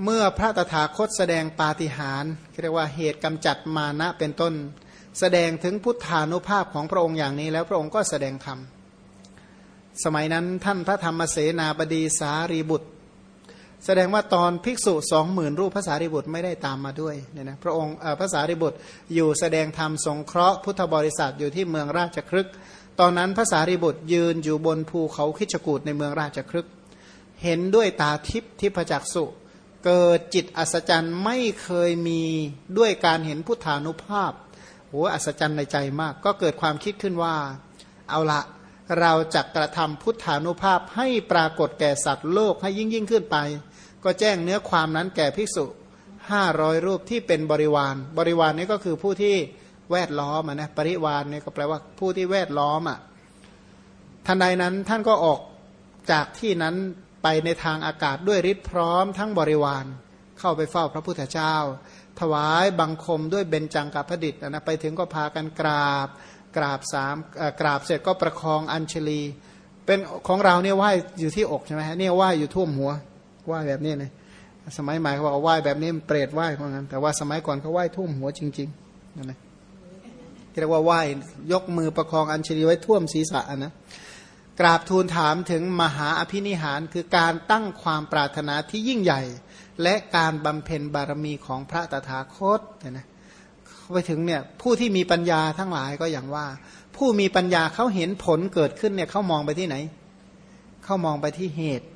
เมื่อพระตถาคตแสดงปาฏิหาริย์เรียกว่าเหตุกำจัดมานะเป็นต้น แสดงถึงพุทธานุภาพของพระองค์อย่างนี้แล้วพระองค์ก็แสดงธรรมสมัยนั้นท่านพระธรรมเสนาบดีสารีบุตร แสดงว่าตอนภิกษุสองหมื่นรูปพระสารีบุตรไม่ได้ตามมาด้วยเนี่ยนะพระองค์พระสารีบุตรอยู่แสดงธรรมสงเคราะห์พุทธบริษัทอยู่ที่เมืองราชครึกตอนนั้นพระสารีบุตรยืนอยู่บนภูเขาคิชกูดในเมืองราชครึกเห็นด้วยตาทิพย์ทิพจักสุ เกิดจิตอัศจรรย์ไม่เคยมีด้วยการเห็นพุทธานุภาพโอ้อัศจรรย์ในใจมาก ก็เกิดความคิดขึ้นว่า เอาละเราจะกระทำพุทธานุภาพให้ปรากฏแก่สัตว์โลกให้ยิ่งยิ่งขึ้นไป ก็แจ้งเนื้อความนั้นแก่ภิกษุห้าร้อยรูปที่เป็นบริวาร บริวารนี้ก็คือผู้ที่แวดล้อมนะปริวารเนี่ยก็แปลว่าผู้ที่แวดล้อมอะทันใดนั้นท่านก็ออกจากที่นั้น ไปในทางอากาศด้วยฤทธิ์พร้อมทั้งบริวาร เข้าไปเฝ้าพระพุทธเจ้า ถวายบังคมด้วยเบญจังกับพระดิษฐ์นะไปถึงก็พากันกราบกราบสามกราบเสร็จก็ประคองอัญชลี เป็นของเราเนี่ยไหวอยู่ที่อกใช่ไหมฮะเนี่ยไหวอยู่ท่วมหัวไหวแบบนี้เลยสมัยใหม่เขาบอกไหวแบบนี้เปรตไหวเพราะงั้นแต่ว่าสมัยก่อนเขาไหวท่วมหัวจริงๆนั่นแหละเรียกว่าไหวยกมือประคองอัญชลีไว้ท่วมศีรษะนะ กราบทูลถามถึงมหาอภินิหารคือการตั้งความปรารถนาที่ยิ่งใหญ่ และการบำเพ็ญบารมีของพระตถาคตเนี่ยนะไปถึงเนี่ยผู้ที่มีปัญญาทั้งหลายก็อย่างว่า ผู้มีปัญญาเขาเห็นผลเกิดขึ้นเนี่ยเขามองไปที่ไหนเขามองไปที่เหตุ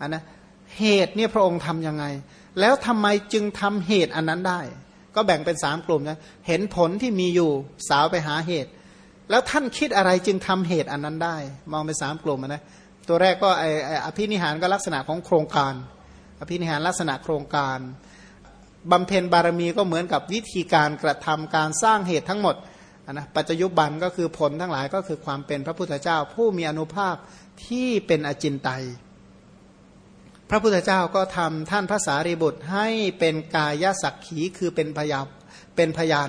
อันนะเหตุเนี่ยพระองค์ทํำยังไง แล้วทำไมจึงทำเหตุอันนั้นได้ ก็แบ่งเป็นสามกลุ่มนะเห็นผลที่มีอยู่สาวไปหาเหตุ แล้วท่านคิดอะไรจึงทำเหตุอันนั้นได้ มองไปสามกลุ่มนะตัวแรกก็ไออภินิหารก็ลักษณะของโครงการ อภินิหารลักษณะโครงการบำเพ็ญบารมีก็เหมือนกับวิธีการกระทำการสร้างเหตุทั้งหมดนะปัจจุบันก็คือผลทั้งหลายก็คือความเป็นพระพุทธเจ้า ผู้มีอนุภาพที่เป็นอจินไตยพระพุทธเจ้าก็ทำท่านพระสารีบุตรให้เป็นกายสักขีคือเป็นพยานเป็นพยาน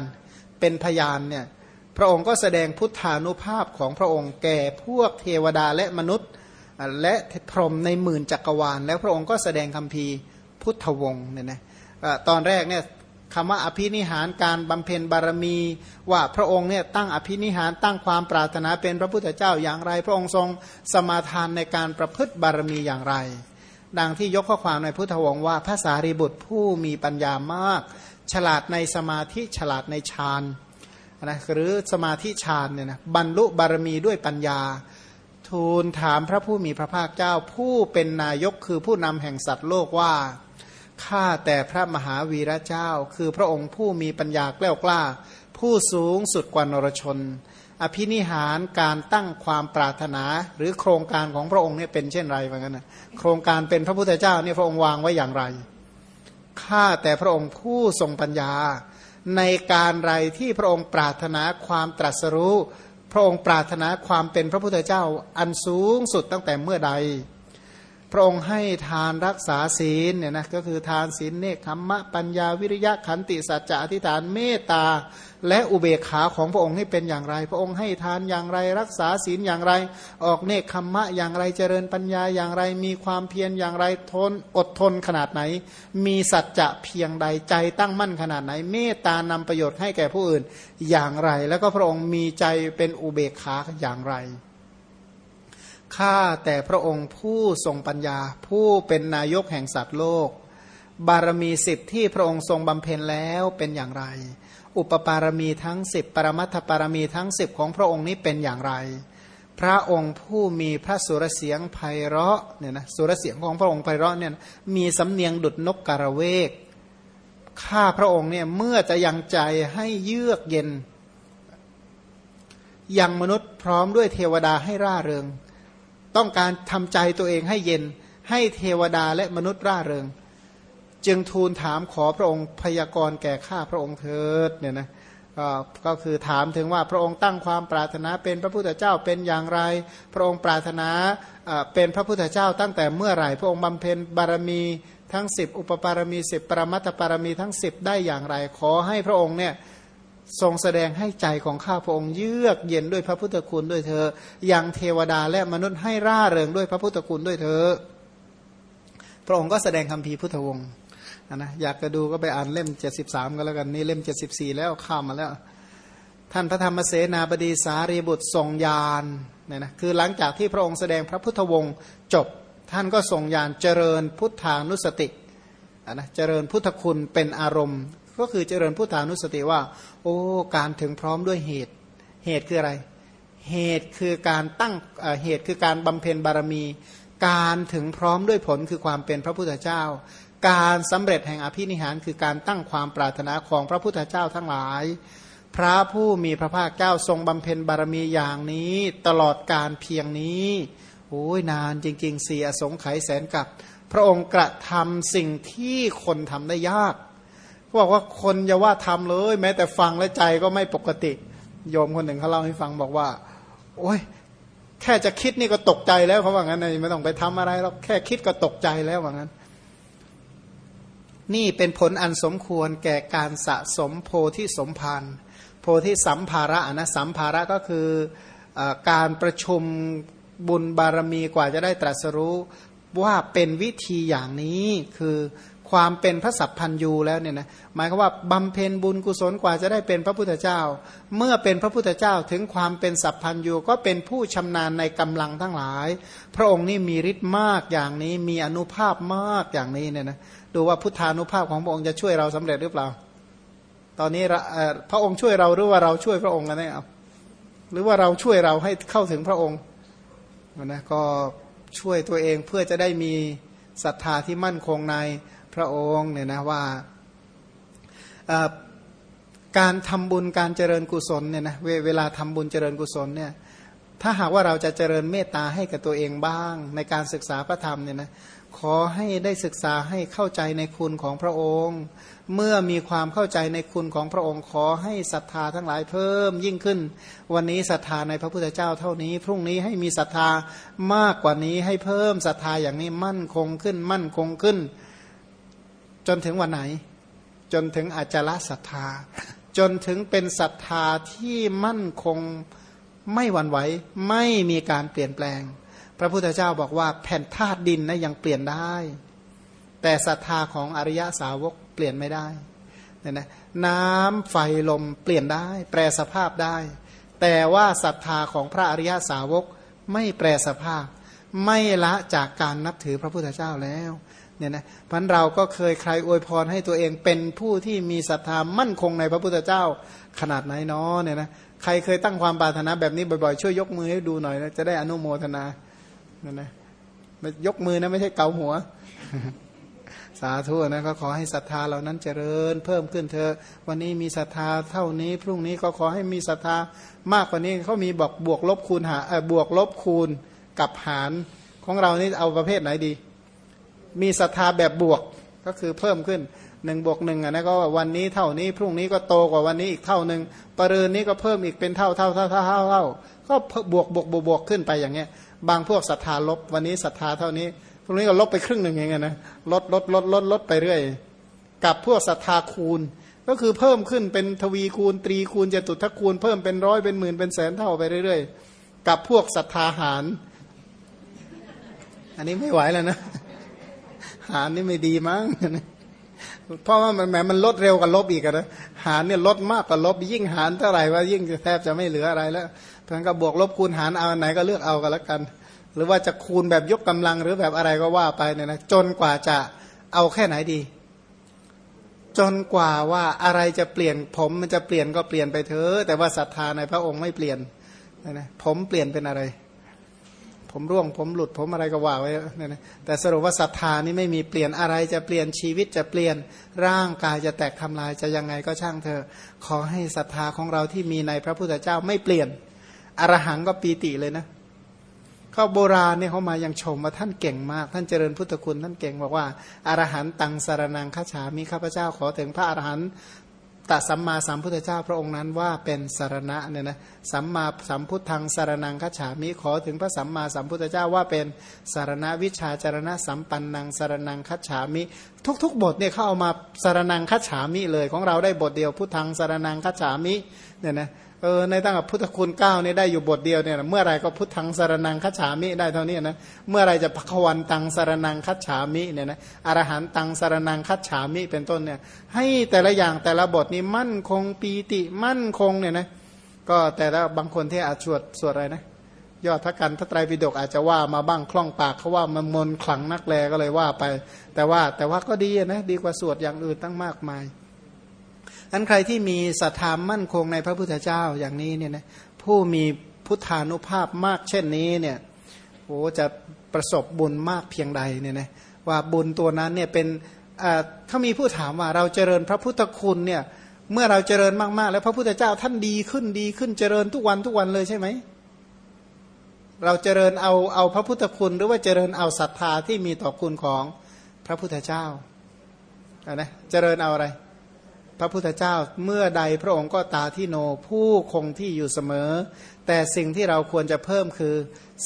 เป็นพยานเนี่ย พระองค์ก็แสดงพุทธานุภาพของพระองค์แก่พวกเทวดาและมนุษย์ และพรหมในหมื่นจักรวาล แล้วพระองค์ก็แสดงคำพีพุทธวงศ์เนี่ยนะตอนแรกเนี่ยคำว่าอภินิหารการบำเพ็ญบารมี ว่าพระองค์เนี่ยตั้งอภินิหารตั้งความปรารถนาเป็นพระพุทธเจ้าอย่างไร พระองค์ทรงสมาทานในการประพฤติบารมีอย่างไร ดังที่ยกข้อความในพุทธวงศ์ว่าพระสารีบุตรผู้มีปัญญามาก ฉลาดในสมาธิฉลาดในฌาน นะหรือสมาธิฌานเนี่ยนะบรรลุบารมีด้วยปัญญา ทูลถามพระผู้มีพระภาคเจ้าผู้เป็นนายกคือผู้นำแห่งสัตว์โลกว่าข้าแต่พระมหาวีระเจ้า คือพระองค์ผู้มีปัญญาแกล้วกล้า ผู้สูงสุดกว่านรชน อภินิหารการตั้งความปรารถนาหรือโครงการของพระองค์เนี่ยเป็นเช่นไรเหมือนกันนะโครงการเป็นพระพุทธเจ้าเนี่ยพระองค์วางไว้อย่างไรข้าแต่พระองค์ผู้ทรงปัญญา ในการไรที่พระองค์ปรารถนาความตรัสรู้ พระองค์ปรารถนาความเป็นพระพุทธเจ้าอันสูงสุดตั้งแต่เมื่อใด พระองค์ให้ทานรักษาศีลเนี่ยนะก็คือทานศีลเนคขมมะปัญญาวิริยะขันติสัจจะอธิษฐานเมตตา และอุเบกขาของพระองค์นี่เป็นอย่างไร พระองค์ให้ทานอย่างไร รักษาศีลอย่างไร ออกเนคขมมะอย่างไรเจริญปัญญาอย่างไร มีความเพียรอย่างไรทนอดทนขนาดไหน มีสัจจะเพียงใดใจตั้งมั่นขนาดไหน เมตตานำประโยชน์ให้แก่ผู้อื่นอย่างไร แล้วก็พระองค์มีใจเป็นอุเบกขาอย่างไร ข้าแต่พระองค์ผู้ทรงปัญญา ผู้เป็นนายกแห่งสัตว์โลก บารมีสิบที่พระองค์ทรงบำเพ็ญแล้วเป็นอย่างไร อุปปารมีทั้งสิบปรมัตถปารมีทั้งสิบของพระองค์นี้เป็นอย่างไร พระองค์ผู้มีพระสุรเสียงไพเราะเนี่ยนะสุรเสียงของพระองค์ไพเราะเนี่ยมีสำเนียงดุดนกกระเวกข้าพระองค์เนี่ยเมื่อจะยังใจให้เยือกเย็นยังมนุษย์พร้อมด้วยเทวดาให้ร่าเริง ต้องการทำใจตัวเองให้เย็น ให้เทวดาและมนุษย์ร่าเริง จึงทูลถามขอพระองค์พยากรณ์แก่ข้าพระองค์เถิดเนี่ยนะก็คือถามถึงว่าพระองค์ตั้งความปรารถนาเป็นพระพุทธเจ้าเป็นอย่างไร พระองค์ปรารถนาเป็นพระพุทธเจ้าตั้งแต่เมื่อไหร่ พระองค์บำเพ็ญบารมีทั้ง 10 อุปปารมีสิบปรมัตถปารมีทั้ง 10 ได้อย่างไร ขอให้พระองค์เนี่ย ทรงแสดงให้ใจของข้าพระองค์เยือกเย็นด้วยพระพุทธคุณด้วยเธอ อย่างเทวดาและมนุษย์ให้ร่าเริงด้วยพระพุทธคุณด้วยเธอ พระองค์ก็แสดงคำพีพุทธวงศ์นะอยากจะดูก็ไปอ่านเล่ม 73ก็แล้วกันนี่เล่ม 74 แล้วข้ามมาแล้ว ท่านพระธรรมเสนาบดีสารีบุตรทรงยานเนี่ยนะคือหลังจากที่พระองค์แสดงพระพุทธวงศ์จบ ท่านก็ทรงยานเจริญพุทธานุสตินะเจริญพุทธคุณเป็นอารมณ์ ก็คือเจริญพุทธานุสติว่า โอ้การถึงพร้อมด้วยเหตุ เหตุคืออะไร เหตุคือการตั้งเหตุคือการบำเพ็ญบารมี การถึงพร้อมด้วยผลคือความเป็นพระพุทธเจ้า การสำเร็จแห่งอภินิหาร คือการตั้งความปรารถนาของพระพุทธเจ้าทั้งหลาย พระผู้มีพระภาคเจ้าทรงบำเพ็ญบารมีอย่างนี้ ตลอดการเพียงนี้โอ้ยนานจริงๆเสียสงไขยแสนกับ พระองค์กระทำสิ่งที่คนทำได้ยาก บอกว่าคนอย่าว่าทำเลย แม้แต่ฟังและใจก็ไม่ปกติ โยมคนหนึ่งเขาเล่าให้ฟังบอกว่า โอ้ยแค่จะคิดนี่ก็ตกใจแล้วเขาว่างั้นไม่ต้องไปทำอะไรหรอกแค่คิดก็ตกใจแล้วว่างั้น นี่เป็นผลอันสมควรแก่การสะสมโพธิสมภารโพธิสัมภาระนะสัมภาระก็คืออการประชุมบุญบารมีกว่าจะได้ตรัสรู้ว่าเป็นวิธีอย่างนี้คือ ความเป็นพระสัพพันยูแล้วเนี่ยนะหมายความว่าบำเพ็ญบุญกุศลกว่าจะได้เป็นพระพุทธเจ้า เมื่อเป็นพระพุทธเจ้าถึงความเป็นสัพพันยูก็เป็นผู้ชำนาญในกำลังทั้งหลาย พระองค์นี่มีฤทธิ์มากอย่างนี้มีอนุภาพมากอย่างนี้เนี่ยนะดูว่าพุทธานุภาพของพระองค์จะช่วยเราสำเร็จหรือเปล่า ตอนนี้พระองค์ช่วยเราหรือว่าเราช่วยพระองค์กันแน่หรือว่าเราช่วยเราให้เข้าถึงพระองค์นะก็ช่วยตัวเองเพื่อจะได้มีศรัทธาที่มั่นคงใน พระองค์เนี่ยนะว่าการทำบุญการเจริญกุศลเนี่ยนะเวลาทำบุญเจริญกุศลเนี่ยถ้าหากว่าเราจะเจริญเมตตาให้กับตัวเองบ้าง ในการศึกษาพระธรรมเนี่ยนะขอให้ได้ศึกษาให้เข้าใจในคุณของพระองค์ เมื่อมีความเข้าใจในคุณของพระองค์ ขอให้ศรัทธาทั้งหลายเพิ่มยิ่งขึ้น วันนี้ศรัทธาในพระพุทธเจ้าเท่านี้ พรุ่งนี้ให้มีศรัทธามากกว่านี้ให้เพิ่มศรัทธาอย่างนี้มั่นคงขึ้น มั่นคงขึ้น จนถึงวันไหน จนถึงอาจละศรัทธา จนถึงเป็นศรัทธาที่มั่นคงไม่หวั่นไหวไม่มีการเปลี่ยนแปลง พระพุทธเจ้าบอกว่าแผ่นธาตุดินนะยังเปลี่ยนได้ แต่ศรัทธาของอริยสาวกเปลี่ยนไม่ได้เนี่ยนะน้ำไฟลมเปลี่ยนได้ แปลสภาพได้ แต่ว่าศรัทธาของพระอริยสาวกไม่แปลสภาพ ไม่ละจากการนับถือพระพุทธเจ้าแล้ว เนี่ยนะพันเราก็เคยใครอวยพรให้ตัวเองเป็นผู้ที่มีศรัทธามั่นคงในพระพุทธเจ้าขนาดไหนเนาะเนี่ยนะใครเคยตั้งความปรารถนาแบบนี้บ่อยๆ ช่วยยกมือให้ดูหน่อยนะจะได้อนุโมทนาเนั่นนะยกมือนะไม่ใช่เกาหัว สาธุนะก็ขอให้ศรัทธาเหล่านั้นเจริญ เพิ่มขึ้นเธอ วันนี้มีศรัทธาเท่านี้ พรุ่งนี้ก็ขอให้มีศรัทธามากกว่านี้เขามีบอกบวกลบคูณหาเออบวกลบคูณกับหารของเรานี่เอาประเภทไหนดี มีศรัทธาแบบบวกก็คือเพิ่มขึ้นหนึ่งบวกหนึ่งอะนะก็วันนี้เท่านี้พรุ่งนี้ก็โตกว่าวันนี้อีกเท่าหนึ่งปริญนี้ก็เพิ่มอีกเป็นเท่าเท่าเท่าเท่าเท่าเท่าก็บวกบวกบวกบวกขึ้นไปอย่างเงี้ย บางพวกศรัทธาลบวันนี้ศรัทธาเท่านี้พรุ่งนี้ก็ลบไปครึ่งหนึ่งอย่างเงี้ยนะลดลดลดลดลดไปเรื่อย กับพวกศรัทธาคูณ ก็คือเพิ่มขึ้นเป็นทวีคูณตรีคูณจตุทัคูณเพิ่มเป็นร้อยเป็นหมื่นเป็นแสนเท่าไปเรื่อยๆกับพวกศรัทธาหาร อันนี้ไม่ไหวแล้วนะ หารนี่ไม่ดีมั้งเพราะว่ามันแหมมันลดเร็วกว่าลบอีกนะหารเนี่ยลดมากกว่าลบ ยิ่งหารเท่าไหร่ว่ายิ่งแทบจะไม่เหลืออะไรแล้วเพราะงั้นก็บวกลบคูณหารเอาไหนก็เลือกเอากันล้วกัน หรือว่าจะคูณแบบยกกำลังหรือแบบอะไรก็ว่าไปเนี่ยนะจนกว่าจะเอาแค่ไหนดี จนกว่าว่าอะไรจะเปลี่ยนผมมันจะเปลี่ยนก็เปลี่ยนไปเถอะแต่ว่าศรัทธาในพระองค์ไม่เปลี่ยนนะผมเปลี่ยนเป็นอะไร ผมร่วงผมหลุดผมอะไรก็ว่าไว้เนี่ยนะแต่สรุปว่าศรัทธานี่ไม่มีเปลี่ยนอะไรจะเปลี่ยนชีวิตจะเปลี่ยนร่างกายจะแตกทำลายจะยังไงก็ช่างเธอ ขอให้ศรัทธาของเราที่มีในพระพุทธเจ้าไม่เปลี่ยนอรหังก็ปีติเลยนะเขาโบราณเนี่ยเขามายังชมว่าท่านเก่งมาก ท่านเจริญพุทธคุณท่านเก่งบอกว่าอารหันตังสารนังข้าฉามีข้าพเจ้าขอถึงพระอรหัน ตัสัมมาสัมพุทธเจ้าพระองค์นั้นว่าเป็นสารณะเนี่ยนะสัมมาสัมพุทธังสารนังคัจฉามิขอถึงพระสัมมาสัมพุทธเจ้าว่าเป็นสารณะวิชาจารณะสัมปันนังสารนังคัจฉามิ ทุก ๆ บทเนี่ยเขาเอามาสารนังคัจฉามิเลยของเราได้บทเดียวพุทธังสารนังคัจฉามิเนี่ยนะ เออในตั้งแต่พุทธคุณเก้าเนี่ยได้อยู่บทเดียวเนี่ยเมื่อไรก็พุทธังสารนังคัจฉามิได้เท่านี้นะเมื่อไรจะพระวันตังสารนังคัจฉามิเนี่ยนะอรหันตังสารนังคัจฉามิเป็นต้นเนี่ย ให้แต่ละอย่างแต่ละบทนี้มั่นคงปีติมั่นคงเนี่ยนะก็แต่ละบางคนที่อาจสวดสวดอะไรนะยอดพระกันพระไตรปิฎกอาจจะว่ามาบ้างคล่องปากเขาว่ามันมนขลังนักแลก็เลยว่าไป แต่ว่าแต่ว่าก็ดีนะดีกว่าสวดอย่างอื่นตั้งมากมาย อันใครที่มีศรัทธามั่นคงในพระพุทธเจ้าอย่างนี้เนี่ยนะผู้มีพุทธานุภาพมากเช่นนี้เนี่ยโอ้จะประสบบุญมากเพียงใดเนี่ยนะว่าบุญตัวนั้นเนี่ยเป็นเขามีผู้ถามว่าเราเจริญพระพุทธคุณเนี่ยเมื่อเราเจริญมากๆ แล้วพระพุทธเจ้าท่านดีขึ้นดีขึ้นเจริญทุกวันทุกวันเลยใช่ไหมเราเจริญเอาเอาพระพุทธคุณ หรือว่าเจริญเอาศรัทธาที่มีต่อคุณของพระพุทธเจ้านะเจริญเอาอะไร พระพุทธเจ้าเมื่อใดพระองค์ก็ตาที่โนผู้คงที่อยู่เสมอ แต่สิ่งที่เราควรจะเพิ่มคือ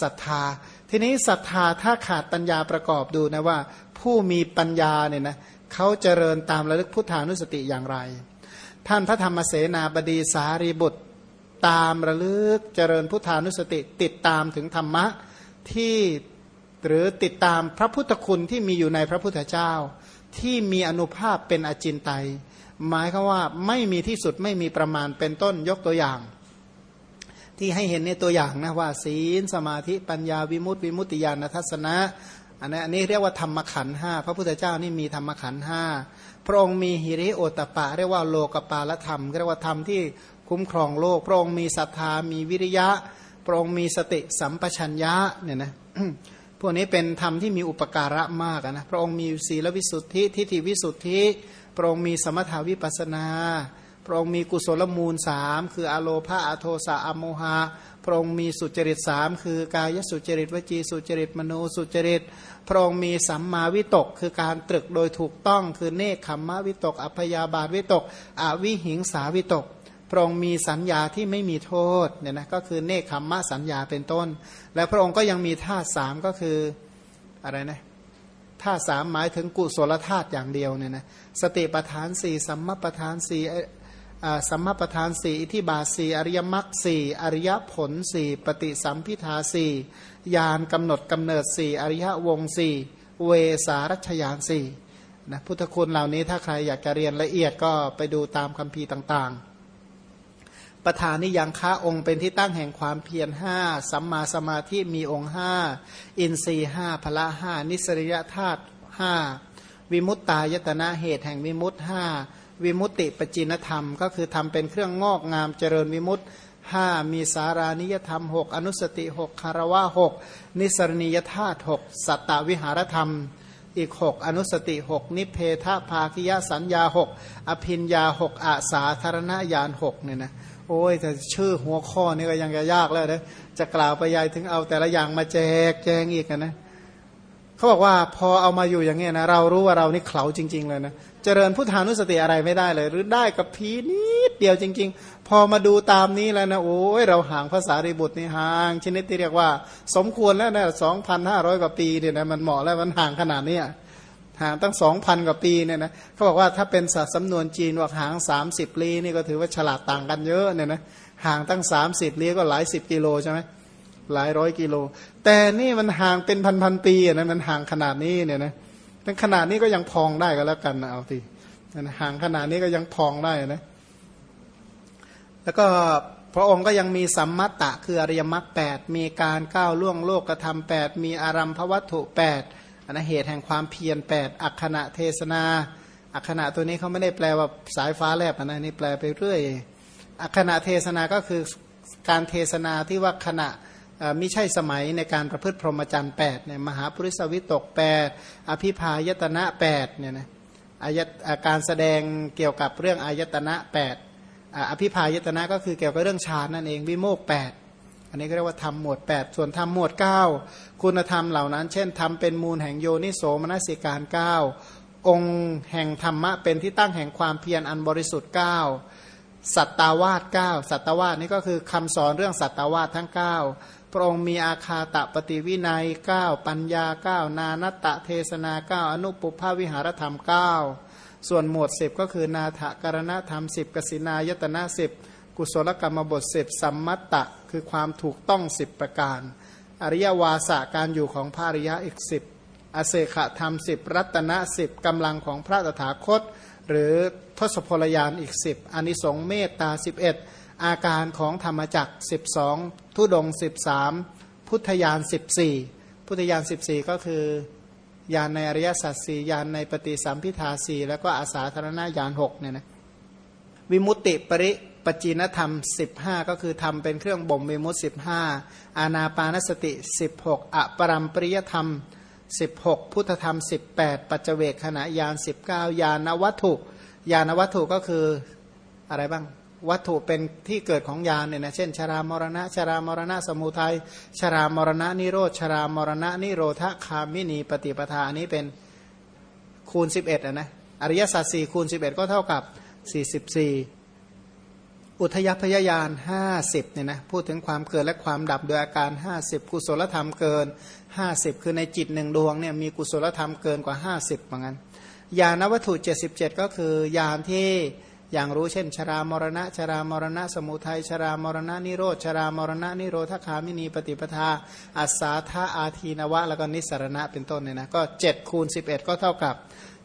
ศรัทธา ทีนี้ศรัทธาถ้าขาดปัญญาประกอบดูนะว่า ผู้มีปัญญาเนี่ยนะเขาเจริญตามระลึกพุทธานุสติอย่างไร ท่านพระธรรมเสนาบดีสารีบุตร ตามระลึกเจริญพุทธานุสติติดตามถึงธรรมะที่หรือติดตามพระพุทธคุณที่มีอยู่ในพระพุทธเจ้า ที่มีอนุภาพเป็นอจินไตย หมายคือว่าไม่มีที่สุดไม่มีประมาณเป็นต้นยกตัวอย่าง ที่ให้เห็นในตัวอย่างนะว่า ศีลสมาธิปัญญาวิมุตติวิมุตติญาณทัศนะอันนี้อันนี้เรียกว่าธรรมขันห้าพระพุทธเจ้านี่มีธรรมขันห้าพระองค์มีหิริโอตปะ เรียกว่าโลกปาลธรรมเรียกว่าธรรมที่คุ้มครองโลก พระองค์มีศรัทธามีวิริยะ พระองค์มีสติสัมปชัญญะเนี่ยนะพวกนี้เป็นธรรมที่มีอุปการะมากนะพระองค์มีศีลวิสุทธิทิฏฐิวิสุทธิ ระองค์มีสมถาวิปัสนา พระองค์มีกุศลมูลสามคืออโลภาอโทสะอโมหะ พระองค์มีสุจริตสามคือกายสุจริตวจีสุจริตมโนสุจริต พระองค์มีสัมมาวิตก คือการตรึกโดยถูกต้องคือเนคขมมะวิตก อัพยาบาทวิตก อวิหิงสาวิตกพระองค์มีสัญญาที่ไม่มีโทษเนี่ยนะก็คือเนคขมมะสัญญาเป็นต้น และพระองค์ก็ยังมีธาตุสามก็คืออะไรนะ ธาตุสามหมายถึงกุศลธาตุอย่างเดียวเนี่ยนะสติปทานสี่สัมมาปทานสี่สัมมาปทานสี่อิทิบาสีอริยมรรคสี่อริยผลสี่ปฏิสัมพิทาสี่ยานกำหนดกำเนิดสี่อริยวงสี่เวสารัชยานสี่นะพุทธคุณเหล่านี้ถ้าใครอยากจะเรียนละเอียดก็ไปดูตามคัมภีร์ต่างๆ ประธานนิยังค้าองค์เป็นที่ตั้งแห่งความเพียรห้าสัมมาสมาธิมีองค์ห้าอินทรีห้าพละห้านิสริยธาตุห้าวิมุตตายตนะเหตุแห่งวิมุตห้าวิมุตติปจินธรรม ก็คือทำเป็นเครื่องงอกงามเจริญวิมุตห้ามีสารานิยธรรมหกอนุสติหกคารวะหกนิสรณียธาตุหกสัตตวิหารธรรม อีกหกอนุสติหกนิเพทภาคิยสัญญาหกอภินยาหกอาสาธารณญาณหกเนี่ยนะ โอ้ยแต่ชื่อหัวข้อนี่ก็ยังจะยากแล้วนะจะกล่าวไปยายถึงเอาแต่ละอย่างมาแจกแจงอีกนะเขาบอกว่าพอเอามาอยู่อย่างเงี้ยนะเรารู้ว่าเรานี่เข่าจริง ๆ เลยนะเจริญพุทธานุสติอะไรไม่ได้เลย หรือได้กับพีนิดเดียวจริง ๆ พอมาดูตามนี้แล้วนะโอ้ยเราห่างภาษาริบุตรนี่ห่างชนิดที่เรียกว่า สมควรแล้วนะสองพันห้าร้อยกว่าปีเนี่ยนะมันเหมาะแล้วมันห่างขนาดนี้ ห่างตั้งสองพันกว่าปีเนี่ยนะเขาบอกว่าถ้าเป็นสัสำนวนจีนว่าห่างสามสิบลี้นี่ก็ถือว่าฉลาดต่างกันเยอะเนี่ยนะห่างตั้งสามสิบลี้ก็หลายสิบกิโลใช่ไหมหลายร้อยกิโล แต่นี่มันห่างเป็นพันพันปีนะมันห่างขนาดนี้เนี่ยนะตั้งขนาดนี้ก็ยังพองได้ก็แล้วกันนะเอาทีห่างขนาดนี้ก็ยังพองได้นะแล้วก็พระองค์ก็ยังมีสัมมัตตะคืออริยมรรคแปดมีการก้าวล่วงโลกกระทำแปดมีอารัมพวัตถุแปด นนะเหตุแห่งความเพียรแปดอักขณะเทศนา อักขณะตัวนี้เขาไม่ได้แปลว่าสายฟ้าแลบนะนี่แปลไปเรื่อย อักขณะเทศนาก็คือการเทศนาที่ว่าขณะมิใช่สมัยในการประพฤติพรหมจรรย์8เนี่ยมหาปริสวิตก8อภิพายตนะ8เนี่ยนะอายการแสดงเกี่ยวกับเรื่องอายตนะ8อภิพายตนะก็คือเกี่ยวกับเรื่องฌานนั่นเองวิโมก8 อันนี้ก็เรียกว่าทำหมวด 8 ส่วนทำหมวด 9 คุณธรรมเหล่านั้น เช่นทำเป็นมูลแห่งโยนิโสมนสิการ 9 องค์แห่งธรรมะเป็นที่ตั้งแห่งความเพียรอันบริสุทธิ์ 9 สัตตาวาส9สัตตาวาสนี่ก็คือคำสอนเรื่องสัตตาวาสทั้ง 9 พระองค์มีอาคาตะปฏิวินัย 9 ปัญญา 9 นานัตตะเทศนา 9 อนุปุภาวิหารธรรม 9 ส่วนหมวด 10 ก็คือนาถกรณธรรม 10กสินายตนะ10 กุศลกรรมบทสิบสัมมัตตะ คือความถูกต้องสิบประการ อริยวาสะการอยู่ของพระอริยะอีกสิบอเศขธรรมสิบรัตนะสิบกำลังของพระตถาคต หรือทศพลยานอีกสิบอนิสงเมตตาสิบเอ็ดอาการของธรรมจักสิบสองทุดงสิบสามพุทธยานสิบสี่พุทธยานสิบสี่ก็คือญาณในอริยสัจสี่ญาณในปฏิสัมพิทาสี่แล้วก็อาสาธารณญาณหกเนี่ยนะวิมุตติปริ ปจินธรรม 15 ก็คือทำเป็นเครื่องบ่มวิมุตติ15 อาณาปานสติ 16 อปรัมปริยธรรม 16 พุทธธรรม 18 ปัจเจเวกขณะยาน 19 ยานวัตถุ ยานวัตถุก็คืออะไรบ้างวัตถุเป็นที่เกิดของยานเนี่ยนะเช่น ชรามรณะ ชรามรณะสมุทัยชรามรณะนิโรธชรามรณะนิโรธคามินีปฏิปทาอันนี้เป็นคูณ 11อะนะอริยสัจ4คูณ 11 ก็เท่ากับ 44 อุทยพยายานห้าสิบเนี่ยนะพูดถึงความเกิดและความดับโดยอาการห้าสิบกุศลธรรมเกินห้าสิบคือในจิตหนึ่งดวงเนี่ยมีกุศลธรรมเกินกว่าห้าสิบเหมือนกันยานวัตถุเจ็ดสิบเจ็ดก็คือยานที่อย่างรู้เช่น ชรามรณะ ชรามรณะ สมุทัย ชรามรณะนิโรธ ชรามรณะนิโรธคามินีปฏิปทา อัสสาธาอาทีนวะ แล้วก็นิสรณะเป็นต้นเนี่ยนะก็เจ็ดคูณสิบเอ็ดก็เท่ากับ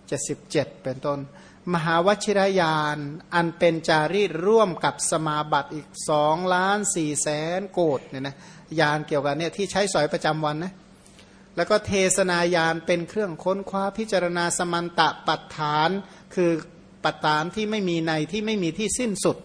เจ็ดสิบเจ็ดเป็นต้น มหาวชิรยานอันเป็นจารีตร่วมกับสมาบัติอีกสองล้านสี่แสนโกดเนี่ยนะยานเกี่ยวกับเนี่ยที่ใช้สอยประจำวันนะแล้วก็เทศนายานเป็นเครื่องค้นคว้าพิจารณาสมันตะปัฏฐาน คือปัฏฐานที่ไม่มีในที่ไม่มีที่สิ้นสุด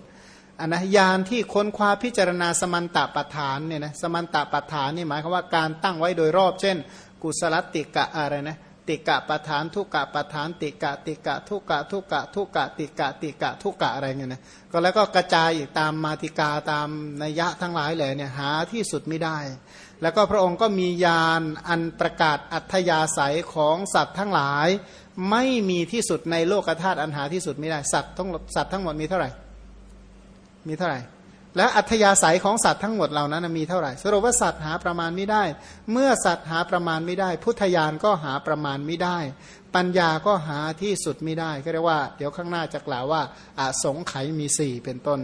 อันนะยานที่ค้นคว้าพิจารณาสมันตะปัฏฐานเนี่ยนะสมันตะปัฏฐานนี่หมายความว่าการตั้งไว้โดยรอบ เช่น กุศลติกะอะไรนะ ติกะประฐานทุกะประฐานติกะติกะทุกะทุกะทุกะติกะติกะทุกะอะไรเงี้ยนะก็แล้วก็กระจายอีกตามมาติกาตามนัยยะทั้งหลายเลยเนี่ยหาที่สุดไม่ได้ แล้วก็พระองค์ก็มียานอันประกาศอัธยาศัยของสัตว์ทั้งหลาย ไม่มีที่สุดในโลกธาตุอันหาที่สุดไม่ได้สัตว์ทั้งสัตว์ทั้งหมดมีเท่าไหร่ มีเท่าไหร่ และอัธยาศัยของสัตว์ทั้งหมดเหล่านั้นมีเท่าไหร่สรุปว่าสัตว์หาประมาณไม่ได้ เมื่อสัตว์หาประมาณไม่ได้ พุทธญาณก็หาประมาณไม่ได้ ปัญญาก็หาที่สุดไม่ได้ ก็เรียกว่า เดี๋ยวข้างหน้าจะกล่าวว่าอาสงไขมีสี่เป็นต้น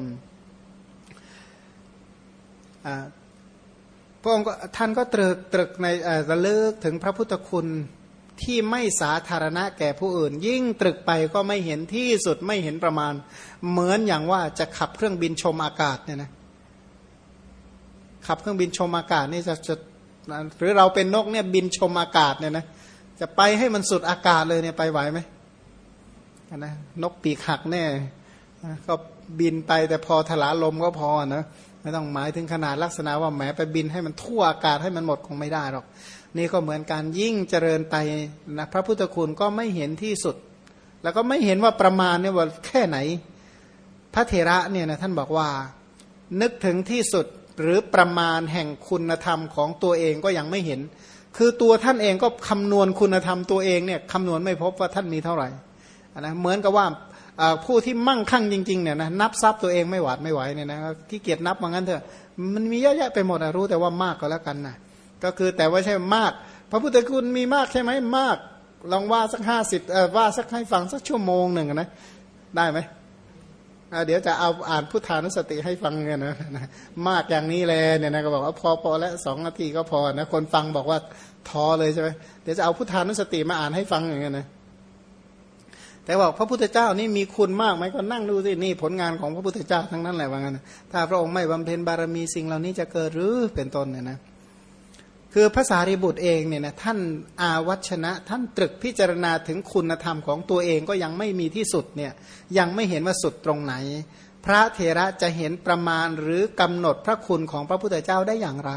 พระองค์ท่านก็ตรึกตรึกในระลึกถึงพระพุทธคุณ ที่ไม่สาธารณะแก่ผู้อื่น ยิ่งตรึกไปก็ไม่เห็นที่สุดไม่เห็นประมาณ เหมือนอย่างว่าจะขับเครื่องบินชมอากาศเนี่ยนะขับเครื่องบินชมอากาศนี่จะจะหรือเราเป็นนกเนี่ยบินชมอากาศเนี่ยนะจะไปให้มันสุดอากาศเลยเนี่ยไปไหวไหมนะนกปีกหักแน่ก็บินไปแต่พอถลาลมก็พอนะไม่ต้องหมายถึงขนาดลักษณะว่าแหมไปบินให้มันทั่วอากาศให้มันหมดคงไม่ได้หรอก นี่ก็เหมือนการยิ่งเจริญไปนะพระพุทธคุณก็ไม่เห็นที่สุด แล้วก็ไม่เห็นว่าประมาณเนี่ยว่าแค่ไหน พระเถระเนี่ยนะท่านบอกว่า นึกถึงที่สุดหรือประมาณแห่งคุณธรรมของตัวเองก็ยังไม่เห็น คือตัวท่านเองก็คำนวณคุณธรรมตัวเองเนี่ยคำนวณไม่พบว่าท่านมีเท่าไหร่นะเหมือนกับว่าผู้ที่มั่งคั่งจริงๆเนี่ยนะนับทรัพย์ตัวเองไม่หวาดไม่ไหวเนี่ยนะที่เกียรนับว่างั้นเถอะมันมีเยอะแยะไปหมดรู้แต่ว่ามากก็แล้วกันนะ ก็คือแต่ว่าใช่มาก พระพุทธคุณมีมากใช่ไหมมาก ลองว่าสักห้าสิบว่าสักให้ฟังสักชั่วโมงหนึ่งนะ ได้ไหมเดี๋ยวจะเอาอ่านพุทธานุสติให้ฟังกันนะมากอย่างนี้เลยเนี่ยนะก็บอกว่าพอพอแล้วสองนาทีก็พอนะคนฟังบอกว่าท้อเลยใช่ไหมเดี๋ยวจะเอาพุทธานุสติมาอ่านให้ฟังอย่างเงี้ยนะแต่บอกพระพุทธเจ้านี่มีคุณมากไหมก็นั่งดูสินี่ผลงานของพระพุทธเจ้าทั้งนั้นแหละว่างั้นถ้าพระองค์ไม่บำเพ็ญบารมีสิ่งเหล่านี้จะเกิดหรือเป็นต้นเนี่ยนะ คือภาษาริบุตรเองเนี่ยนะท่านอาวัชนะ ท่านตรึกพิจารณาถึงคุณธรรมของตัวเองก็ยังไม่มีที่สุดเนี่ยยังไม่เห็นว่าสุดตรงไหน พระเทระจะเห็นประมาณหรือกำหนดพระคุณของพระพุทธเจ้าได้อย่างไร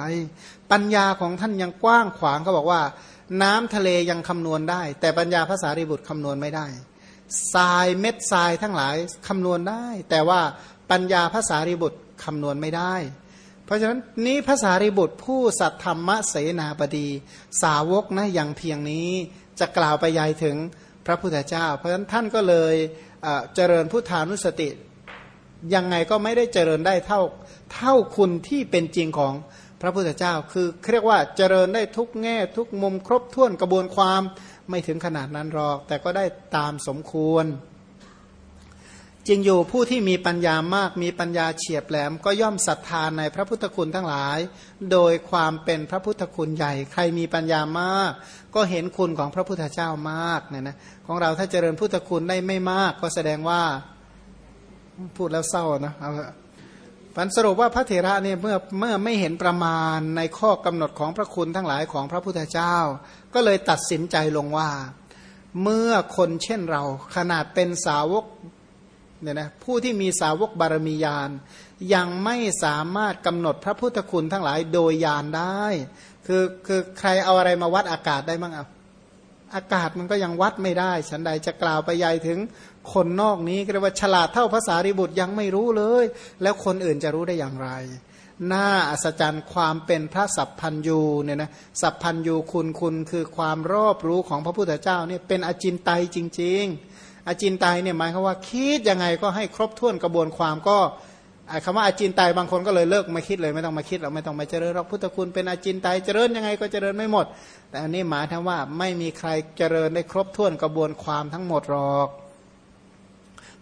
ปัญญาของท่านยังกว้างขวางเขาบอกว่า น้ำทะเลยังคำนวณได้ แต่ปัญญาภาษาริบุตรคำนวณไม่ได้ทรายเม็ดทรายทั้งหลายคำนวณได้ แต่ว่าปัญญาภาษาริบุตรคำนวณไม่ได้ เพราะฉะนั้นนี้ภาษาริบุตรผู้สัตธรรมเสนาบดี สาวกนะอย่างเพียงนี้จะกล่าวไปยายถึงพระพุทธเจ้า เพราะฉะนั้นท่านก็เลยเจริญพุทธานุสติยังไงก็ไม่ได้เจริญได้เท่าเท่าคุณที่เป็นจริงของพระพุทธเจ้า คือเรียกว่าเจริญได้ทุกแง่ ทุกมุมครบถ้วนกระบวนความไม่ถึงขนาดนั้นหรอก แต่ก็ได้ตามสมควร จริงอยู่ผู้ที่มีปัญญามากมีปัญญาเฉียบแหลม ก็ย่อมศรัทธาในพระพุทธคุณทั้งหลาย โดยความเป็นพระพุทธคุณใหญ่ ใครมีปัญญามาก ก็เห็นคุณของพระพุทธเจ้ามากเนี่ยนะของเราถ้าเจริญพุทธคุณได้ไม่มาก ก็แสดงว่าพูดแล้วเศร้านะเอาพันสรุปว่าพระเถระเนี่ยเมื่อเมื่อไม่เห็นประมาณในข้อกำหนดของพระคุณทั้งหลายของพระพุทธเจ้า ก็เลยตัดสินใจลงว่า เมื่อคนเช่นเราขนาดเป็นสาวก เนี่ยนะผู้ที่มีสาวกบารมียาน ยังไม่สามารถกำหนดพระพุทธคุณทั้งหลายโดยยานได้ คือคือใครเอาอะไรมาวัดอากาศได้บ้างเอาอากาศมันก็ยังวัดไม่ได้ฉันใดจะกล่าวไปใหญ่ถึงคนนอกนี้เรียกว่าฉลาดเท่าภาษาริบุตรยังไม่รู้เลย แล้วคนอื่นจะรู้ได้อย่างไรน่าอัศจรรย์ความเป็นพระสัพพัญยูเนี่ยนะสัพพัญยูคุณคุณคือความรอบรู้ของพระพุทธเจ้าเนี่ยเป็นอจินไตยจริง ๆ อาจินไตเนี่ยหมายความว่าคิดยังไงก็ให้ครบถ้วนกระบวนความก็คำว่าอาจินไตบางคนก็เลยเลิกม่คิดเลยไม่ต้องมาคิดเราไม่ต้องมาเจริญหรอกพุทธคุณเป็นอาจินไตเจริญยังไงก็เจริญไม่หมด แต่อันนี้หมายถึงว่าไม่มีใครเจริญได้ครบถ้วนกระบวนความทั้งหมดหรอก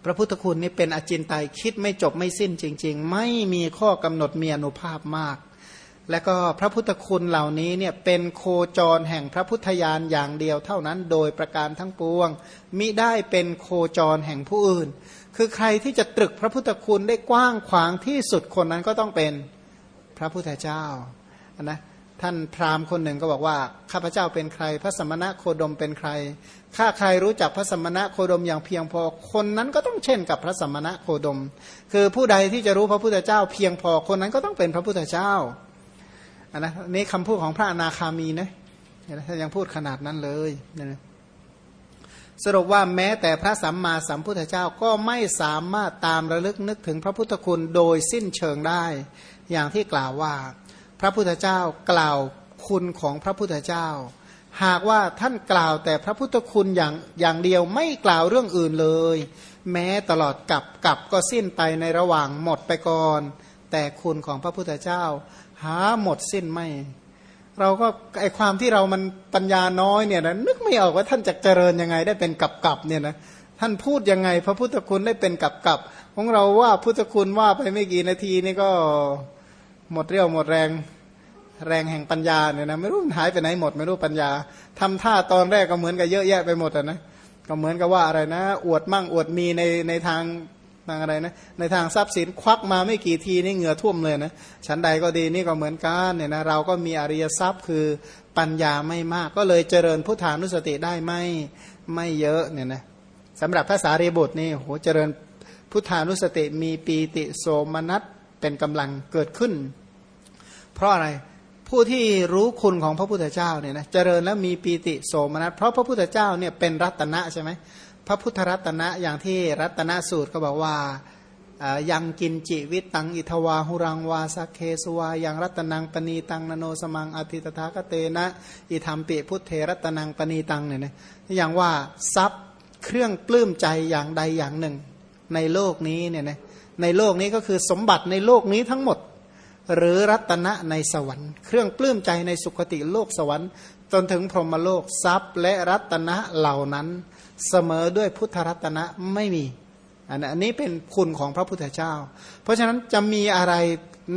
พระพุทธคุณนี่เป็นอาจินไตคิดไม่จบไม่สิ้นจริง ๆ ไม่มีข้อกำหนดมีอนุภาพมาก และก็พระพุทธคุณเหล่านี้เนี่ยเป็นโคจรแห่งพระพุทธญาณอย่างเดียวเท่านั้นโดยประการทั้งปวง มิได้เป็นโคจรแห่งผู้อื่น คือใครที่จะตรึกพระพุทธคุณได้กว้างขวางที่สุดคนนั้นก็ต้องเป็นพระพุทธเจ้านะท่านพราหมณ์คนหนึ่งก็บอกว่าข้าพเจ้าเป็นใคร พระสมณะโคดมเป็นใครถ้าใครรู้จักพระสมณะโคดมอย่างเพียงพอ คนนั้นก็ต้องเช่นกับพระสมณะโคดม คือผู้ใดที่จะรู้พระพุทธเจ้าเพียงพอคนนั้นก็ต้องเป็นพระพุทธเจ้า นนะนี่คำพูดของพระอนาคามีนะถ้ายังพูดขนาดนั้นเลยนะสรุปว่าแม้แต่พระสัมมาสัมพุทธเจ้าก็ไม่สามารถตามระลึกนึกถึงพระพุทธคุณโดยสิ้นเชิงได้ อย่างที่กล่าวว่า พระพุทธเจ้ากล่าวคุณของพระพุทธเจ้า หากว่าท่านกล่าวแต่พระพุทธคุณอย่างอย่างเดียวไม่กล่าวเรื่องอื่นเลย แม้ตลอดกับกับก็สิ้นไปในระหว่างหมดไปก่อน แต่คุณของพระพุทธเจ้า หาหมดสิ้นไม่ เราก็ไอความที่เรามันปัญญาน้อยเนี่ยนะนึกไม่ออกว่าท่านจะเจริญยังไงได้เป็นกับกับเนี่ยนะท่านพูดยังไง พระพุทธคุณได้เป็นกับกับของเราว่าพุทธคุณว่าไปไม่กี่นาทีนี่ก็หมดเรี่ยวหมดแรงแรงแห่งปัญญาเนี่ยนะไม่รู้มันหายไปไหนหมดไม่รู้ปัญญาทำท่าตอนแรกก็เหมือนกับเยอะแยะไปหมดอะนะก็เหมือนกับว่าอะไรนะ อวดมั่งอวดมีในในทาง ทางอะไรนะในทางทรัพย์สินควักมาไม่กี่ทีนี่เหงื่อท่วมเลยนะชั้นใดก็ดีนี่ก็เหมือนกันเนี่ยนะเราก็มีอริยทรัพย์คือปัญญาไม่มาก ก็เลยเจริญพุทธานุสติได้ไม่ไม่เยอะเนี่ยนะสำหรับภาษาเรีบุตรนี่โหเจริญพุทธานุสติมีปีติโสมนัสเป็นกำลังเกิดขึ้น เพราะอะไรผู้ที่รู้คุณของพระพุทธเจ้าเนี่ยนะเจริญแล้วมีปีติโสมนัสเพราะพระพุทธเจ้าเนี่ยเป็นรัตนะใช่ไหม พระพุทธรัตนะอย่างที่รัตนสูตรก็บอกว่ายังกินจิวิตตังอิทวาหุรังวาสักเคสวายังรัตนังปณีตังนโนสมังอธิตถากเตนะ อิธรรมปิพุทเทรัตนังปณีตังเนี่ยนะอย่างว่าทรัพย์เครื่องปลื้มใจอย่างใดอย่างหนึ่ง ในโลกนี้เนี่ยนะในโลกนี้ก็คือสมบัติในโลกนี้ทั้งหมด หรือรัตนะในสวรรค์ เครื่องปลื้มใจในสุคติโลกสวรรค์ จนถึงพรหมโลกทรัพย์และรัตนะเหล่านั้น เสมอด้วยพุทธรัตนะไม่มี อันนี้เป็นคุณของพระพุทธเจ้า เพราะฉะนั้นจะมีอะไร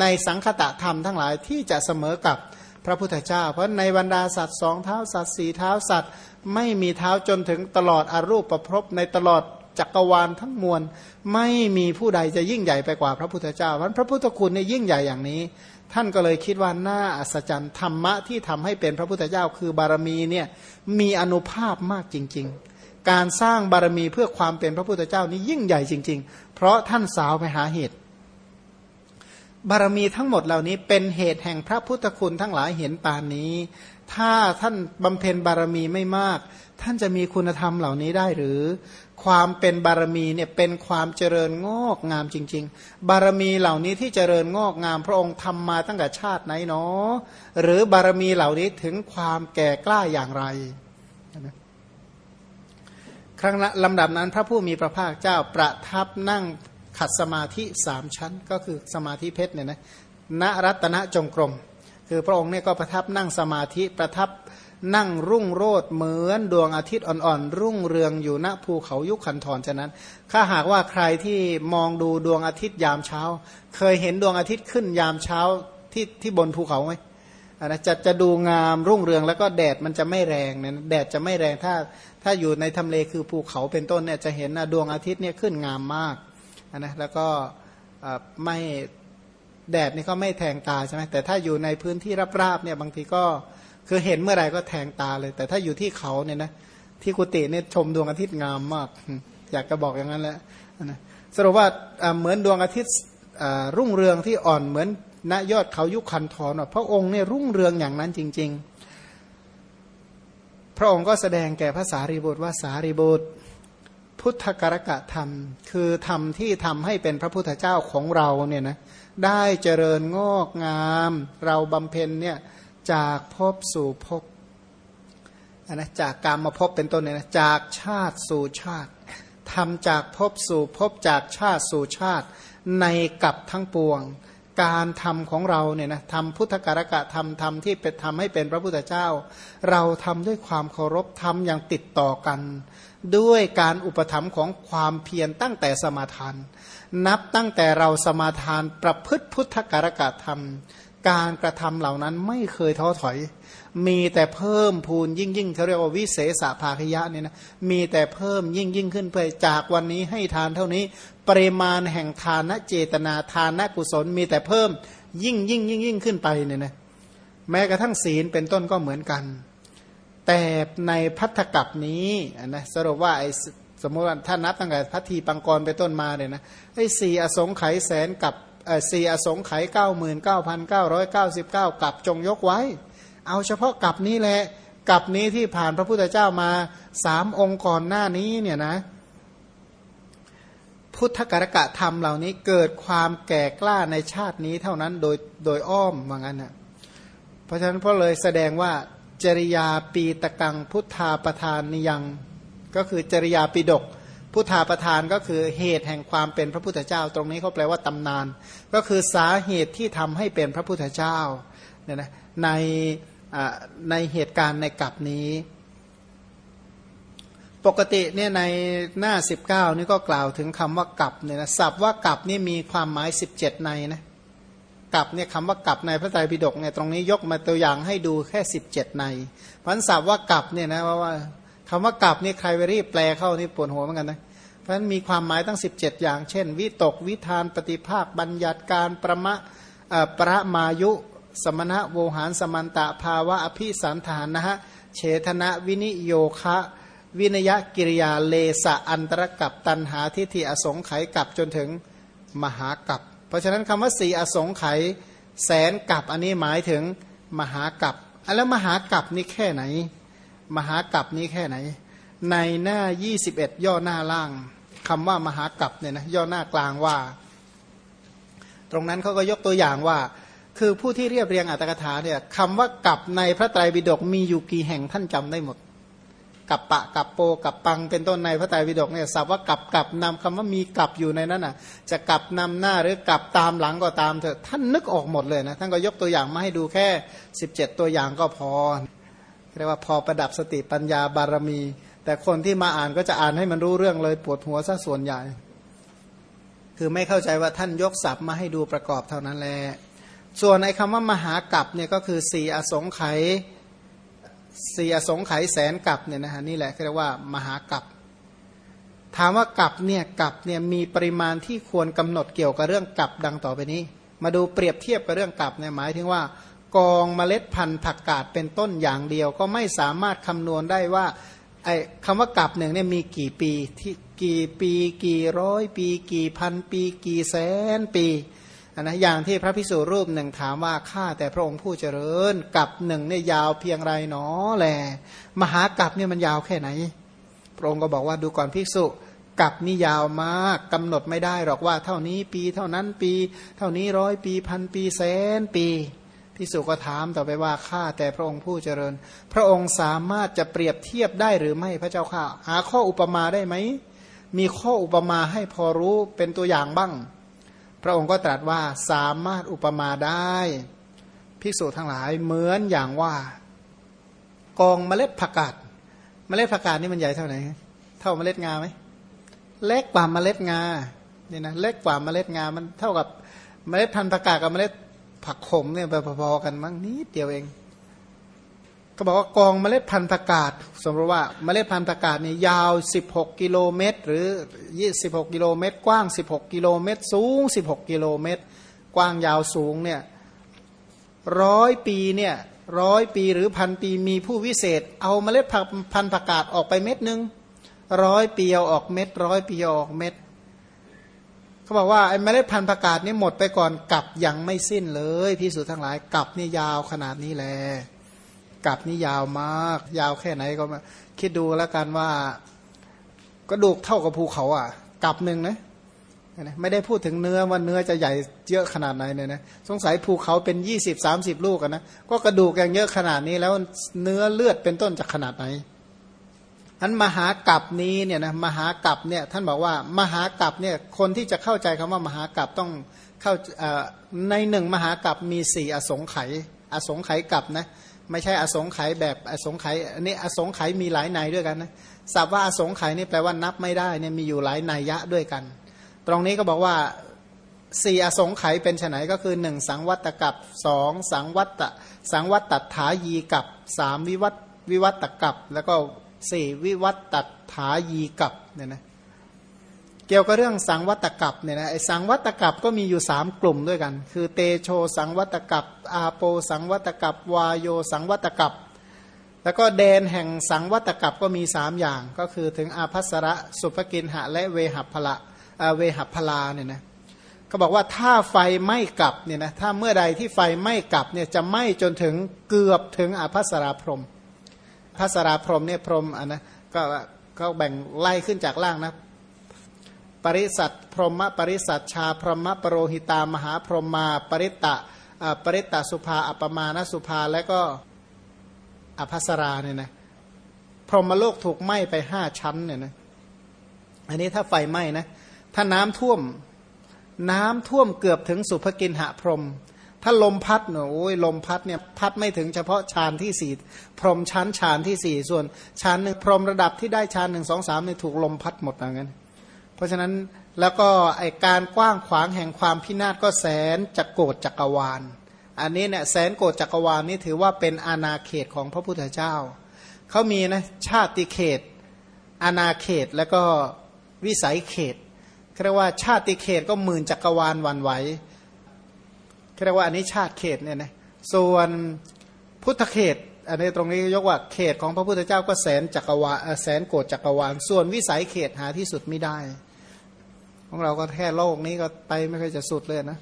ในสังคตะธรรมทั้งหลายที่จะเสมอกับพระพุทธเจ้า เพราะในบรรดาสัตว์สองเท้าสัตว์สี่เท้าสัตว์ ไม่มีเท้าจนถึงตลอดอรูปประพรบในตลอดจักรวาลทั้งมวล ไม่มีผู้ใดจะยิ่งใหญ่ไปกว่าพระพุทธเจ้าเพราะพระพุทธคุณเนี่ยยิ่งใหญ่อย่างนี้ ท่านก็เลยคิดว่าน่าอัศจรรย์ธรรมะที่ทำให้เป็นพระพุทธเจ้าคือบารมีเนี่ยมีอนุภาพมากจริง ๆ การสร้างบารมีเพื่อความเป็นพระพุทธเจ้านี้ยิ่งใหญ่จริง ๆ เพราะท่านสาวไปหาเหตุ บารมีทั้งหมดเหล่านี้เป็นเหตุแห่งพระพุทธคุณทั้งหลายเห็นปานนี้ ถ้าท่านบำเพ็ญบารมีไม่มาก ท่านจะมีคุณธรรมเหล่านี้ได้หรือ ความเป็นบารมีเนี่ยเป็นความเจริญงอกงามจริง ๆ บารมีเหล่านี้ที่เจริญงอกงามพระองค์ทำมาตั้งแต่ชาติไหนเนาะหรือบารมีเหล่านี้ถึงความแก่กล้าอย่างไร ครั้งลำดับนั้นพระผู้มีพระภาคเจ้าประทับนั่งขัดสมาธิสามชั้น ก็คือสมาธิเพชรเนี่ยนะณรัตนจงกรม คือพระองค์เนี่ยก็ประทับนั่งสมาธิประทับนั่งรุ่งโรดเหมือนดวงอาทิตย์อ่อนๆ รุ่งเรืองอยู่ณภูเขายุคขันธรฉะนั้น ถ้าหากว่าใครที่มองดูดวงอาทิตย์ยามเช้า เคยเห็นดวงอาทิตย์ขึ้นยามเช้าที่ที่บนภูเขาไหม นะจะจะดูงามรุ่งเรืองแล้วก็แดดมันจะไม่แรงเนี่ยแดดจะไม่แรงถ้าถ้าอยู่ในทำเลคือภูเขาเป็นต้นเนี่ยจะเห็นดวงอาทิตย์เนี่ยขึ้นงามมากนะแล้วก็ไม่แดดนี่ก็ไม่แทงตาใช่ไหมแต่ถ้าอยู่ในพื้นที่ราบๆเนี่ยบางทีก็คือเห็นเมื่อไหร่ก็แทงตาเลย แต่ถ้าอยู่ที่เขาเนี่ยนะที่กุฏิเนี่ยชมดวงอาทิตย์งามมาก อยากจะบอกอย่างนั้นแหละนะสรุปว่าเหมือนดวงอาทิตย์รุ่งเรืองที่อ่อนเหมือน ณยอดเขายุคคันทรพระองค์เนี่ยรุ่งเรืองอย่างนั้นจริง ๆ พระองค์ก็แสดงแก่พระสารีบุตรว่าสารีบุตร พุทธกรกะธรรม คือธรรมที่ทำให้เป็นพระพุทธเจ้าของเราเนี่ยนะได้เจริญงอกงาม เราบำเพ็ญเนี่ยจากภพสู่ภพนนะจากการมาพบเป็นต้นเนี่ยนะจากชาติสู่ชาติทำจากภพสู่ภพจากชาติสู่ชาติในกับทั้งปวง การทำของเราเนี่ยนะทำพุทธการกะทำทำที่เป็นทำให้เป็นพระพุทธเจ้า เราทำด้วยความเคารพทำอย่างติดต่อกัน ด้วยการอุปถัมภ์ของความเพียรตั้งแต่สมาทาน นับตั้งแต่เราสมาทานประพฤติพุทธการกะธรรม การกระทำเหล่านั้นไม่เคยท้อถอย มีแต่เพิ่มพูนยิ่งยิ่งเขาเรียกว่าวิเศษภาคยะเนี่ยนะมีแต่เพิ่มยิ่งยิ่งขึ้นไปจากวันนี้ให้ทานเท่านี้ ปริมาณแห่งทานเจตนาทานกุศล มีแต่เพิ่มยิ่งยิ่งยิ่งยิ่งขึ้นไปเนี่ยนะแม้กระทั่งศีลเป็นต้นก็เหมือนกัน แต่ในพัทธกับนี้นะสรุปว่าไอ้สมมติว่าถ้านับตั้งแต่พัทธีปังกรไปต้นมาเนี่ยนะไอ้สี่อสงไขยแสนกับ สี่อสงไขยเก้าหมื่นเก้าพันเก้าร้อยเก้าสิบเก้ากับจงยกไว้ เอาเฉพาะกับนี้แหละกับนี้ที่ผ่านพระพุทธเจ้ามาสามองค์ก่อนหน้านี้เนี่ยนะ พุทธกรกะธรรมเหล่านี้เกิดความแก่กล้าในชาตินี้เท่านั้นโดยโดยอ้อมว่างั้นนะเพราะฉะนั้นเพราะเลยแสดงว่าจริยาปีตะกังพุทธาประธานนิยัง ก็คือจริยาปีดก พุทธาประธานก็คือเหตุแห่งความเป็นพระพุทธเจ้า ตรงนี้เขาแปลว่าตำนาน ก็คือสาเหตุที่ทำให้เป็นพระพุทธเจ้าเนี่ยนะในในเหตุการณ์ในกลับนี้ ปกติเนี่ยในหน้า 19 นี่ก็กล่าวถึงคำว่ากับเนี่ยนะศัพท์ว่ากับนี่มีความหมาย 17 ในนะกับเนี่ยคำว่ากับในพระไตรปิฎกเนี่ยตรงนี้ยกมาตัวอย่างให้ดูแค่ 17 ในพันศัพท์ว่ากับเนี่ยนะว่า คำว่ากลับนี่ใครไปรีบแปลเข้านี่ปวดหัวเหมือนกันนะเพราะฉะนั้นมีความหมายตั้ง 17 อย่าง เช่น วิตกวิธานปฏิภาคบัญญัติการประมะประมายุ สมณะโวหารสมันตะภาวะอภิสันฐานนะฮะเฉทนะวินิโยคะ วินยกิริยาเลสะอันตรกับตันหาทิฏฐิอสงไขยกับจนถึงมหากับ เพราะฉะนั้นคำว่าสี่อสงไขยแสนกับอันนี้หมายถึงมหากับแล้วมหากับนี่แค่ไหน มหากัปนี้แค่ไหน ในหน้า 21 ย่อหน้าล่างคำว่ามหากัปเนี่ยนะย่อหน้ากลางว่า ตรงนั้นเขาก็ยกตัวอย่างว่า คือผู้ที่เรียบเรียงอัตถกถาเนี่ยคำว่ากับในพระไตรปิฎกมีอยู่กี่แห่งท่านจำได้หมดกับปะกับโปกับปังเป็นต้นในพระไตรปิฎกเนี่ยสับว่ากับกับนำคำว่ามีกับอยู่ในนั้นอะ จะกับนำหน้าหรือกับตามหลังก็ตามเถอะท่านนึกออกหมดเลยนะท่านก็ยกตัวอย่างมาให้ดูแค่ 17 ตัวอย่างก็พอ เรียกว่าพอประดับสติปัญญาบารมี แต่คนที่มาอ่านก็จะอ่านให้มันรู้เรื่องเลยปวดหัวซะส่วนใหญ่ คือไม่เข้าใจว่าท่านยกศัพท์มาให้ดูประกอบเท่านั้นแหละส่วนไอ้คำว่ามหากัปเนี่ยก็คือสี่อสงไขยสี่อสงไขยแสนกัปเนี่ยนะฮะนี่แหละเรียกว่ามหากัปถามว่ากัปเนี่ยกัปเนี่ยมีปริมาณที่ควรกำหนดเกี่ยวกับเรื่องกัปดังต่อไปนี้ มาดูเปรียบเทียบกับเรื่องกัปเนี่ยหมายถึงว่า กองเมล็ดพันธุ์ผักกาดเป็นต้นอย่างเดียว ก็ไม่สามารถคำนวณได้ว่าไอ้คำว่ากับหนึ่งเนี่ยมีกี่ปีที่กี่ปีกี่ร้อยปี กี่พันปี กี่แสนปีนะอย่างที่พระพิสุรูปหนึ่งถามว่าข้าแต่พระองค์ผู้เจริญกับหนึ่งเนี่ยยาวเพียงไรหนอแล มหากับเนี่ยมันยาวแค่ไหน พระองค์ก็บอกว่าดูก่อนภิกษุกับนี่ยาวมากกำหนดไม่ได้หรอกว่าเท่านี้ปีเท่านั้นปี เท่านี้ร้อยปีพันปีแสนปี พิสุก็ถามต่อไปว่าข้าแต่พระองค์ผู้เจริญ พระองค์สามารถจะเปรียบเทียบได้หรือไม่พระเจ้าข้าหาข้ออุปมาได้ไหมมีข้ออุปมาให้พอรู้เป็นตัวอย่างบ้าง พระองค์ก็ตรัสว่าสามารถอุปมาได้ภิกษุทั้งหลายเหมือนอย่างว่ากกองเมล็ดผักกาดเมล็ดผักกาดนี่มันใหญ่เท่าไหร่เท่าเมล็ดงาไหมเล็กกว่าเมล็ดงาเนี่ยนะเล็กกว่าเมล็ดงา มันเท่ากับเมล็ดพันธุ์ผักกาดกับเมล็ด ผักขมเนี่ยพอๆกันมั้งนิดเดียวเอง ก็บอกว่ากองเมล็ดพันธุ์ผักาดสมมติว่าเมล็ดพันธุ์ผักาดเนี่ยยาว 16 กิโลเมตร หรือ 26 กิโลเมตร กว้าง 16 กิโลเมตร สูง 16 กิโลเมตร กว้างยาวสูงเนี่ยร้อยปีเนี่ยร้อยปีหรือพันปีมีผู้วิเศษ เอาเมล็ดพันธุ์ผักกาดออกไปเม็ดหนึ่งร้อยปีเอาออกเม็ดร้อยปีเอาออกเม็ด เขาบอกว่าไอ้เมล็ดพันธุ์ผักกาดนี่หมดไปก่อนกับยังไม่สิ้นเลยพิสูจน์ทั้งหลายกับนี่ยาวขนาดนี้แหละกับนี่ยาวมาก ยาวแค่ไหนก็มาคิดดูแล้วกันว่าก็ดูกเท่ากับภูเขาอะ กับหนึ่งนะไม่ได้พูดถึงเนื้อว่าเนื้อจะใหญ่เยอะขนาดไหนเนี่ยนะสงสัยภูเขาเป็นยี่สิบสามสิบลูกนนะก็กระดูกอย่างเยอะขนาดนี้แล้วเนื้อเลือดเป็นต้นจะขนาดไหน อันมหากับนี้เนี่ยนะมหากับเนี่ยท่านบอกว่ามหากับเนี่ยคนที่จะเข้าใจคำว่ามหากับต้องเข้าในหนึ่งมหากับมีสี่อสงไขยอสงไขยกับนะไม่ใช่อสงไขยแบบอสงไขยอันนี้อสงไขยมีหลายในด้วยกันนะศัพท์ว่าอสงไขยนี่แปลว่านับไม่ได้เนี่ยมีอยู่หลายนัยยะด้วยกัน ตรงนี้ก็บอกว่าสี่อสงไขยเป็นไนก็คือหนึ่งสังวัตกับสองสังวัตสังวัตตถายีกับสามวิวัตวิวัตกับแล้วก็ สี่วิวัตตถายีกับเนี่ยนะเกี่ยวกับเรื่องสังวัตกับเนี่ยนะไอสังวัตกับก็มีอยู่สามกลุ่มด้วยกัน คือเตโชสังวัตกับอาโปสังวัตกับวายโยสังวัตกับ แล้วก็แดนแห่งสังวัตกับก็มีสามอย่าง ก็คือถึงอาภัสระสุภกินหะและเวหัพละเวหัพลาเนี่ยนะเขาบอกว่าถ้าไฟไม้กลับเนี่ยนะถ้าเมื่อใดที่ไฟไม้กลับเนี่ยจะไหม้จนถึงเกือบถึงอาภัสราพรม ภัสราพรมเนี่ยพรมอะนะก็ก็แบ่งไล่ขึ้นจากล่างนะปริสัตพรหมปริสัตชาพรหมปรโรหิตามหาพรหมา ปริตตะปริตตสุภาอัปมาณสุภาและก็อภัสราเนี่ยนะพรหมโลกถูกไหม้ไปห้าชั้นเนี่ยนะอันนี้ถ้าไฟไหม้นะถ้าน้ำท่วมน้ำท่วมเกือบถึงสุภกินหะพรม ถ้าลมพัดเนอโอ้ยลมพัดเนี่ยพัดไม่ถึงเฉพาะฌานที่สี่พรมชั้นฌานที่สี่ส่วนฌานหนึ่งพรมระดับที่ได้ฌานหนึ่งสองสามเนี่ยถูกลมพัดหมดอย่างนั้น เพราะฉะนั้นแล้วก็ไอการกว้างขวางแห่งความพินาศก็แสนจักโกดจักรวาล อันนี้เนี่ยแสนโกดจักรวาลนี่ถือว่าเป็นอาณาเขตของพระพุทธเจ้าเขามีนะชาติเขต อาณาเขตแล้วก็วิสัยเขตเรียกว่าชาติเขตก็หมื่นจักรวาลวันไหว เรียกว่าอันนี้ชาติเขตเนี่ยนะส่วนพุทธเขต อันนี้ตรงนี้ยกว่าเขตของพระพุทธเจ้าก็แสนจักรวาลแสนโกดจักรวาล ส่วนวิสัยเขตหาที่สุดไม่ได้ ของเราก็แค่โลกนี้ก็ไปไม่เคยจะสุดเลยนะ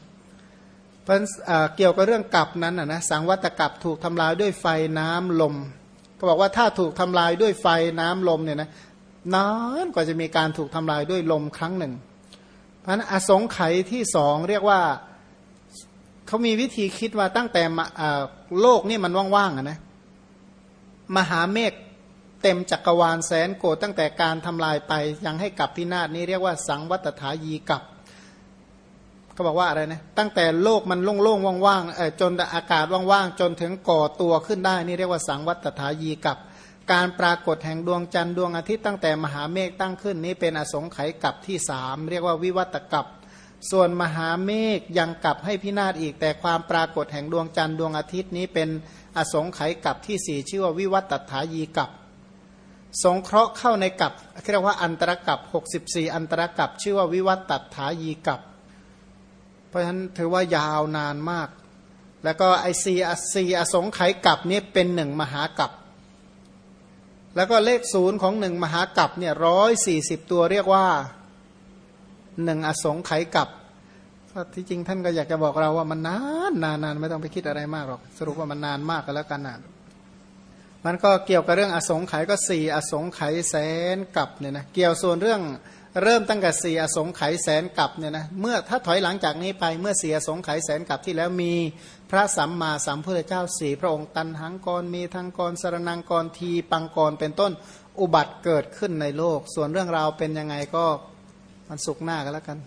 เพราะเกี่ยวกับเรื่องกับนั้นนะสังวัตกับถูกทำลายด้วยไฟน้ำลม ก็บอกว่าถ้าถูกทำลายด้วยไฟน้ำลมเนี่ยนะนานกว่าจะมีการถูกทำลายด้วยลมครั้งหนึ่งพราะอสงไขยที่สองเรียกว่า เขามีวิธีคิดว่าตั้งแต่โลกนี่มันว่างๆนะมหาเมฆเต็มจักรวาลแสนโกรธตั้งแต่การทำลายไปยังให้กลับพินาศนี้เรียกว่าสังวัตถายีกับเขาบอกว่าอะไรนะตั้งแต่โลกมันโล่งๆว่างๆจนอากาศว่างๆจนถึงก่อตัวขึ้นได้นี่เรียกว่าสังวัตถายีกับการปรากฏแห่งดวงจันทร์ดวงอาทิตย์ตั้งแต่มหาเมฆตั้งขึ้นนี้เป็นอสงไขยกับที่สามเรียกว่าวิวัตกับ ส่วนมหาเมฆยังกลับให้พินาศอีก แต่ความปรากฏแห่งดวงจันทร์ดวงอาทิตย์นี้เป็นอสงไขยกับที่สี่ชื่อว่าวิวัตถายีกับสงเคราะห์เข้าในกับเรียกว่าอันตรกับ64 อันตรกับชื่อว่าวิวัตถายีกับเพราะฉะนั้นถือว่ายาวนานมาก แล้วก็ไอซีซีอสงไขยกับนี้เป็นหนึ่งมหากับแล้วก็เลขศูนย์ของหนึ่งมหากัปเนี่ยร้อยสี่สิบตัวเรียกว่า หนึ่งอสงไขยกับที่จริงท่านก็อยากจะบอกเราว่ามันนานนานนานไม่ต้องไปคิดอะไรมากหรอกสรุปว่ามันนานมากก็แล้วกันนะมันก็เกี่ยวกับเรื่องอสงไขยก็สี่อสงไขยแสนกับเนี่ยนะเกี่ยวส่วนเรื่องเริ่มตั้งแต่สี่อสงไขยแสนกับเนี่ยนะเมื่อถ้าถอยหลังจากนี้ไปเมื่อเสียสงไขยแสนกับที่แล้วมีพระสัมมาสัมพุทธเจ้าสี่พระองค์ตันหังกรมีทังกรสรนังกรทีปังกรเป็นต้นอุบัติเกิดขึ้นในโลก ส่วนเรื่องราวเป็นยังไงก็ มันสุกหน้ากันแล้วกัน